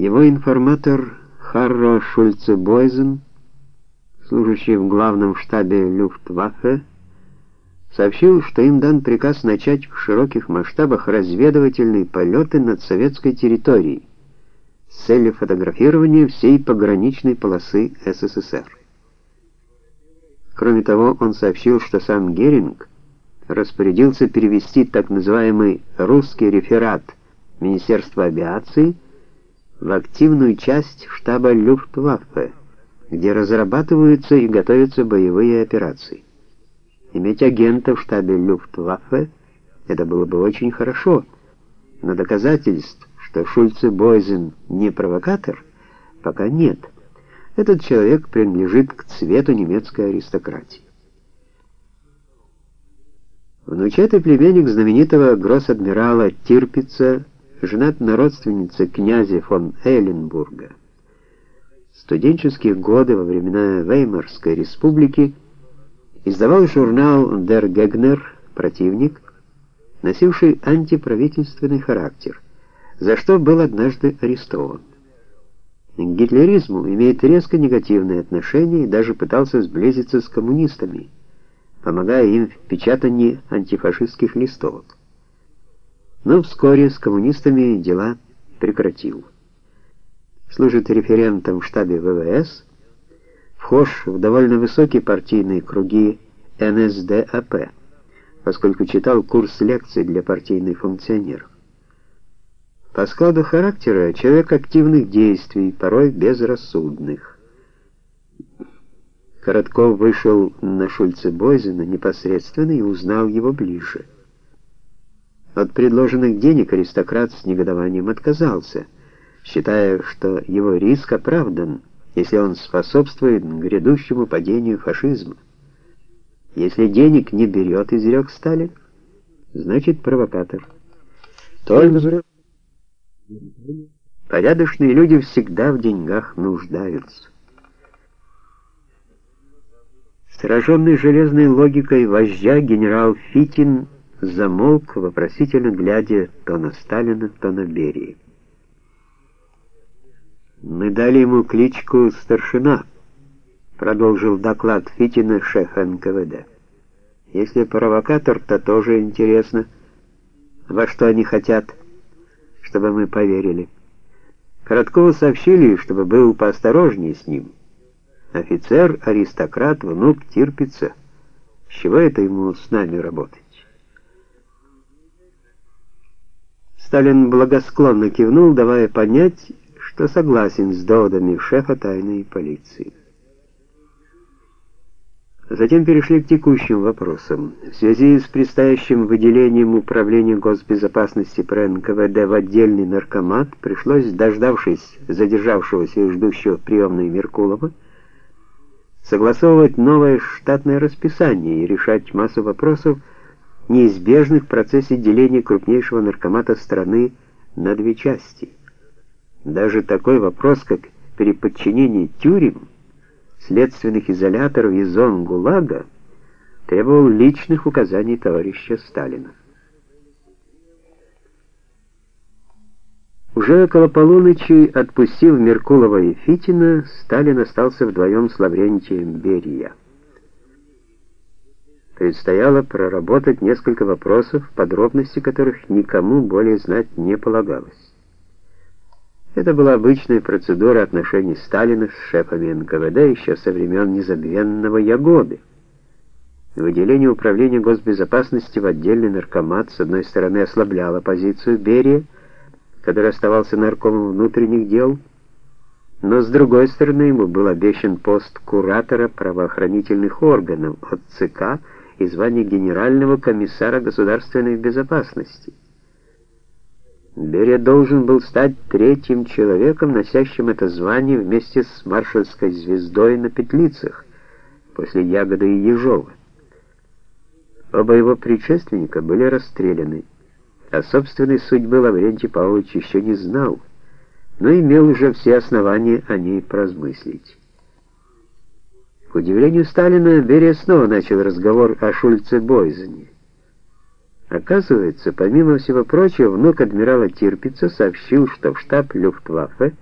Его информатор Харро Шульце-Бойзен, служащий в главном штабе Люфтваффе, сообщил, что им дан приказ начать в широких масштабах разведывательные полеты над советской территорией с целью фотографирования всей пограничной полосы СССР. Кроме того, он сообщил, что сам Геринг распорядился перевести так называемый «русский реферат» Министерства авиации в активную часть штаба Люфтваффе, где разрабатываются и готовятся боевые операции. Иметь агента в штабе Люфтваффе это было бы очень хорошо, но доказательств, что Шульце Бойзен не провокатор, пока нет. Этот человек принадлежит к цвету немецкой аристократии. Внучатый племянник знаменитого гросс-адмирала Тирпица женат на родственнице князя фон Эйленбурга. Студенческие годы во времена Веймарской республики издавал журнал Der Gegner «Противник», носивший антиправительственный характер, за что был однажды арестован. К гитлеризму имеет резко негативное отношение и даже пытался сблизиться с коммунистами, помогая им в печатании антифашистских листовок но вскоре с коммунистами дела прекратил. Служит референтом в штабе ВВС, вхож в довольно высокие партийные круги НСДАП, поскольку читал курс лекций для партийных функционеров. По складу характера человек активных действий, порой безрассудных. Коротков вышел на Шульце Бойзена непосредственно и узнал его ближе. От предложенных денег аристократ с негодованием отказался, считая, что его риск оправдан, если он способствует грядущему падению фашизма. Если денег не берет, изрек Сталин, значит провокатор. Только порядочные люди всегда в деньгах нуждаются. Сраженный железной логикой вождя генерал Фитин замолк, вопросительно глядя то на Сталина, то на Берии. «Мы дали ему кличку «Старшина», — продолжил доклад Фитина шефа НКВД. «Если провокатор, то тоже интересно, во что они хотят, чтобы мы поверили. Короткову сообщили, чтобы был поосторожнее с ним. Офицер, аристократ, внук Тирпица. С чего это ему с нами работать?» Сталин благосклонно кивнул, давая понять, что согласен с доводами шефа тайной полиции. Затем перешли к текущим вопросам. В связи с предстоящим выделением Управления госбезопасности при НКВД в отдельный наркомат, пришлось, дождавшись задержавшегося и ждущего приемной Меркулова, согласовывать новое штатное расписание и решать массу вопросов, неизбежных в процессе деления крупнейшего наркомата страны на две части. Даже такой вопрос, как переподчинение тюрем, следственных изоляторов и зон ГУЛАГа, требовал личных указаний товарища Сталина. Уже около полуночи, отпустив Меркулова и Фитина, Сталин остался вдвоем с Лаврентием Берия предстояло проработать несколько вопросов, подробности которых никому более знать не полагалось. Это была обычная процедура отношений Сталина с шефами НКВД еще со времен незабвенного Ягоды. Выделение управления госбезопасности в отдельный наркомат с одной стороны ослабляло позицию Берия, который оставался наркомом внутренних дел, но с другой стороны ему был обещан пост куратора правоохранительных органов от ЦК и звание генерального комиссара государственной безопасности. Берия должен был стать третьим человеком, носящим это звание вместе с маршальской звездой на петлицах, после Ягоды и Ежова. Оба его предшественника были расстреляны, а собственной судьбы Лаврентий Павлович еще не знал, но имел уже все основания о ней прозмыслить. К удивлению Сталина, Берия снова начал разговор о Шульце-Бойзене. Оказывается, помимо всего прочего, внук адмирала Тирпица сообщил, что в штаб Люфтваффе